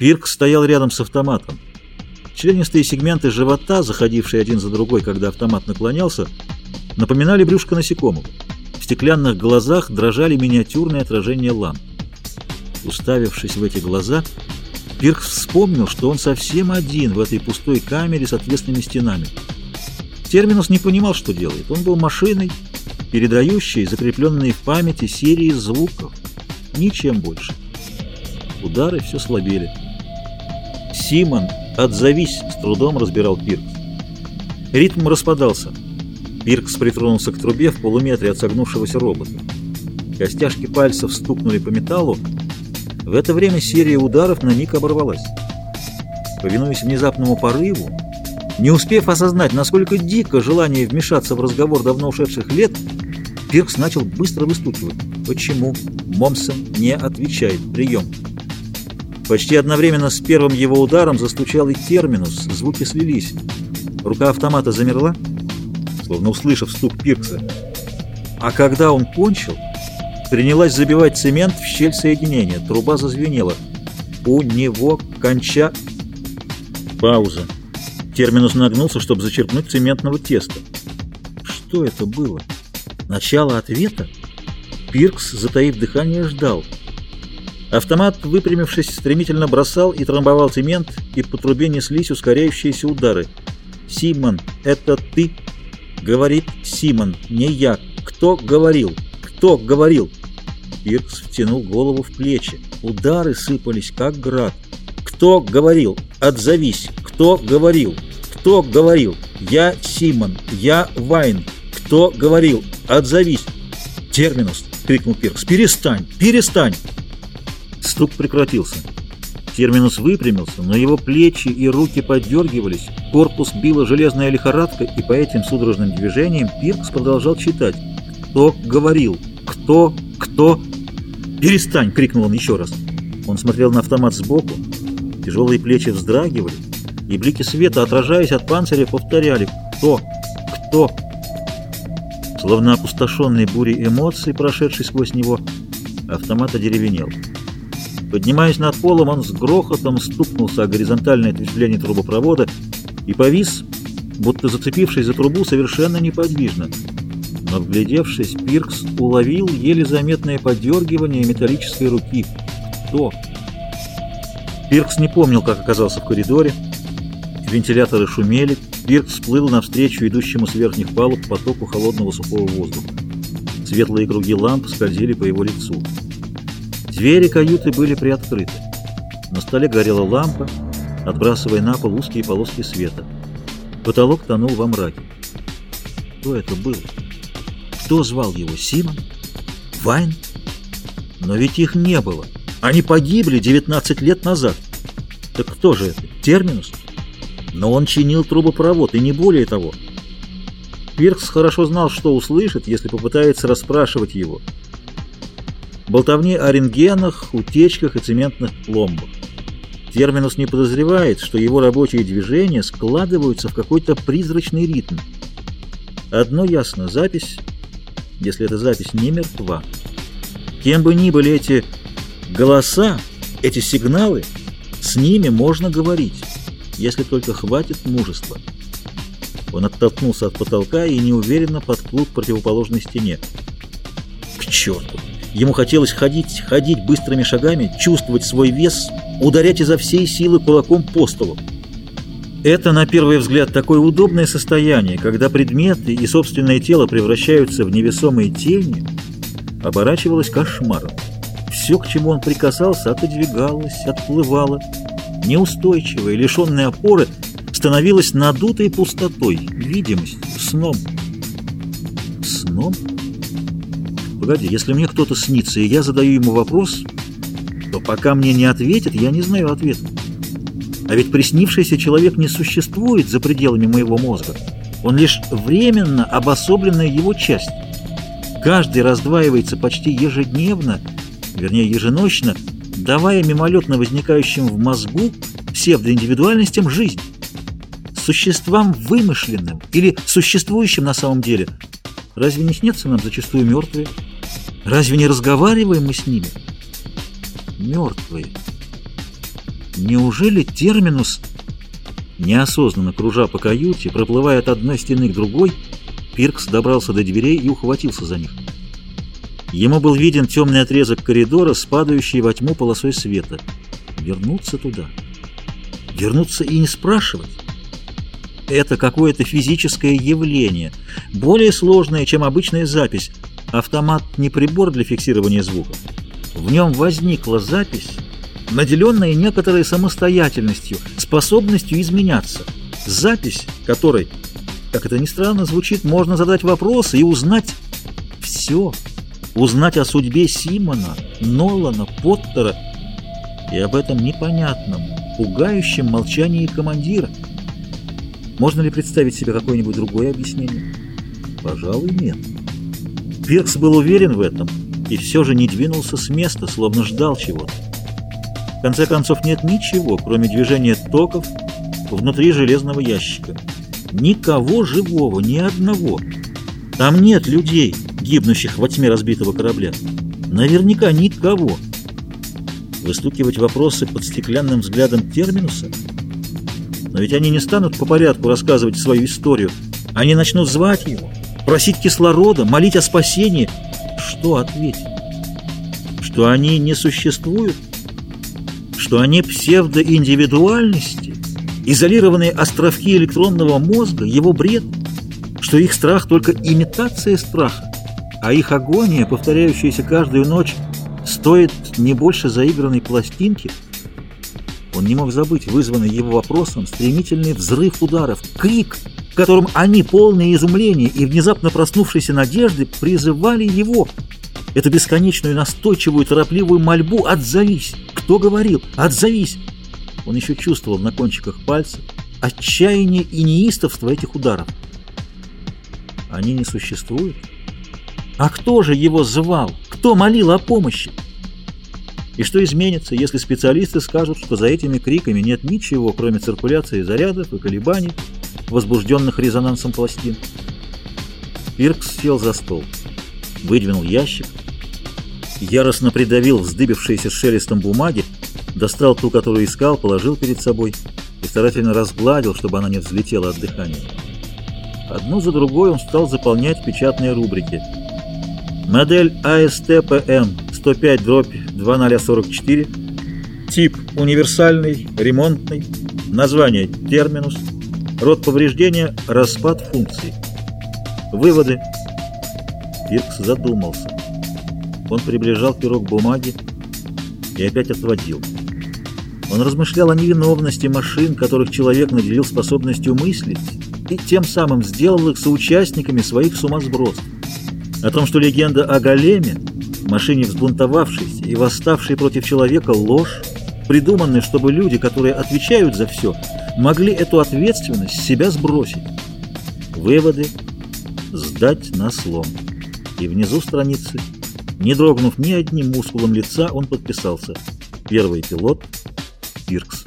Пирк стоял рядом с автоматом. Членистые сегменты живота, заходившие один за другой, когда автомат наклонялся, напоминали брюшко насекомого. В стеклянных глазах дрожали миниатюрные отражения ламп. Уставившись в эти глаза, Пирк вспомнил, что он совсем один в этой пустой камере с отвесными стенами. Терминус не понимал, что делает. Он был машиной, передающей закрепленные в памяти серии звуков. Ничем больше. Удары все слабели. «Симон, отзовись!» — с трудом разбирал Пиркс. Ритм распадался. Пиркс притронулся к трубе в полуметре от согнувшегося робота. Костяшки пальцев стукнули по металлу. В это время серия ударов на миг оборвалась. Повинуясь внезапному порыву, не успев осознать, насколько дико желание вмешаться в разговор давно ушедших лет, Пиркс начал быстро выстукивать. Почему Момсон не отвечает? Прием. Почти одновременно с первым его ударом застучал и терминус, звуки слились. Рука автомата замерла, словно услышав стук Пиркса. А когда он кончил, принялась забивать цемент в щель соединения. Труба зазвенела. У него конча... Пауза. Терминус нагнулся, чтобы зачерпнуть цементного теста. Что это было? Начало ответа? Пиркс, затаив дыхание, ждал. Автомат, выпрямившись, стремительно бросал и трамбовал цемент, и по трубе неслись ускоряющиеся удары. «Симон, это ты?» — говорит Симон, не я. «Кто говорил? Кто говорил?» Пиркс втянул голову в плечи. Удары сыпались, как град. «Кто говорил? Отзовись! Кто говорил? Кто говорил? Я Симон, я Вайн. Кто говорил? Отзовись!» «Терминус!» — крикнул Пиркс. «Перестань! Перестань!» Стук прекратился. Терминус выпрямился, но его плечи и руки поддергивались, корпус била железная лихорадка, и по этим судорожным движениям Пиркс продолжал читать. «Кто говорил? Кто? Кто?» «Перестань!» — крикнул он еще раз. Он смотрел на автомат сбоку, тяжелые плечи вздрагивали, и блики света, отражаясь от панциря, повторяли «Кто? Кто?». Словно опустошенный бурей эмоций, прошедший сквозь него, автомат одеревенел. Поднимаясь над полом, он с грохотом стукнулся о горизонтальное ответвление трубопровода и повис, будто зацепившись за трубу, совершенно неподвижно. Но, вглядевшись, Пиркс уловил еле заметное подергивание металлической руки. Кто? Пиркс не помнил, как оказался в коридоре. Вентиляторы шумели. Пиркс всплыл навстречу идущему с верхних палуб потоку холодного сухого воздуха. Светлые круги ламп скользили по его лицу. Двери каюты были приоткрыты. На столе горела лампа, отбрасывая на пол узкие полоски света. Потолок тонул во мраке. Кто это был? Кто звал его? Симон? Вайн? Но ведь их не было. Они погибли 19 лет назад. Так кто же это? Терминус? Но он чинил трубопровод, и не более того. Пиркс хорошо знал, что услышит, если попытается расспрашивать его болтовни о рентгенах, утечках и цементных пломбах. Терминус не подозревает, что его рабочие движения складываются в какой-то призрачный ритм. Одно ясно, запись, если эта запись не мертва. Кем бы ни были эти голоса, эти сигналы, с ними можно говорить, если только хватит мужества. Он оттолкнулся от потолка и неуверенно подплыл к противоположной стене. К черту! Ему хотелось ходить, ходить быстрыми шагами, чувствовать свой вес, ударять изо всей силы кулаком по столу. Это, на первый взгляд, такое удобное состояние, когда предметы и собственное тело превращаются в невесомые тени, оборачивалось кошмаром. Все, к чему он прикасался, отодвигалось, отплывало. Неустойчивое, лишенное опоры, становилось надутой пустотой, видимостью, сном. Сном? Погоди, если мне кто-то снится, и я задаю ему вопрос, то пока мне не ответит, я не знаю ответа. А ведь приснившийся человек не существует за пределами моего мозга. Он лишь временно обособленная его часть. Каждый раздваивается почти ежедневно, вернее еженочно, давая мимолетно возникающим в мозгу псевдоиндивидуальностям жизнь. Существам вымышленным или существующим на самом деле. Разве не снятся нам зачастую мертвые? Разве не разговариваем мы с ними? Мертвые. Неужели терминус... Неосознанно кружа по каюте, проплывая от одной стены к другой, Пиркс добрался до дверей и ухватился за них. Ему был виден темный отрезок коридора, спадающий во тьму полосой света. Вернуться туда? Вернуться и не спрашивать? Это какое-то физическое явление, более сложное, чем обычная запись. Автомат не прибор для фиксирования звука. В нем возникла запись, наделенная некоторой самостоятельностью, способностью изменяться. Запись, которой, как это ни странно звучит, можно задать вопросы и узнать все. Узнать о судьбе Симона, Нолана, Поттера и об этом непонятном, пугающем молчании командира. Можно ли представить себе какое-нибудь другое объяснение? Пожалуй, нет. Пиркс был уверен в этом и все же не двинулся с места, словно ждал чего-то. В конце концов, нет ничего, кроме движения токов внутри железного ящика. Никого живого, ни одного. Там нет людей, гибнущих во тьме разбитого корабля. Наверняка никого. Выстукивать вопросы под стеклянным взглядом терминуса? Но ведь они не станут по порядку рассказывать свою историю. Они начнут звать его, просить кислорода, молить о спасении. Что ответить? Что они не существуют? что они псевдоиндивидуальности, изолированные островки электронного мозга, его бред, что их страх только имитация страха, а их агония, повторяющаяся каждую ночь, стоит не больше заигранной пластинки. Он не мог забыть вызванный его вопросом стремительный взрыв ударов, крик, которым они, полные изумления и внезапно проснувшейся надежды, призывали его – эту бесконечную настойчивую торопливую мольбу «Отзовись!» Кто говорил? «Отзовись!» Он еще чувствовал на кончиках пальцев отчаяние и неистовство этих ударов. Они не существуют? А кто же его звал? Кто молил о помощи? И что изменится, если специалисты скажут, что за этими криками нет ничего, кроме циркуляции зарядов и колебаний, возбужденных резонансом пластин? Пиркс сел за стол, выдвинул ящик, яростно придавил вздыбившиеся шелестом бумаги, достал ту, которую искал, положил перед собой и старательно разгладил, чтобы она не взлетела от дыхания. Одну за другой он стал заполнять печатные рубрики. Модель АСТПМ 105 дробь 2044, тип универсальный, ремонтный, название терминус, род повреждения распад функций. Выводы. Пиркс задумался. Он приближал пирог бумаги и опять отводил. Он размышлял о невиновности машин, которых человек наделил способностью мыслить, и тем самым сделал их соучастниками своих сумасбродств. О том, что легенда о Големе, машине взбунтовавшейся и восставшей против человека, ложь, придуманная, чтобы люди, которые отвечают за все, могли эту ответственность с себя сбросить. Выводы сдать на слом. И внизу страницы не дрогнув ни одним мускулом лица, он подписался. Первый пилот Пиркс.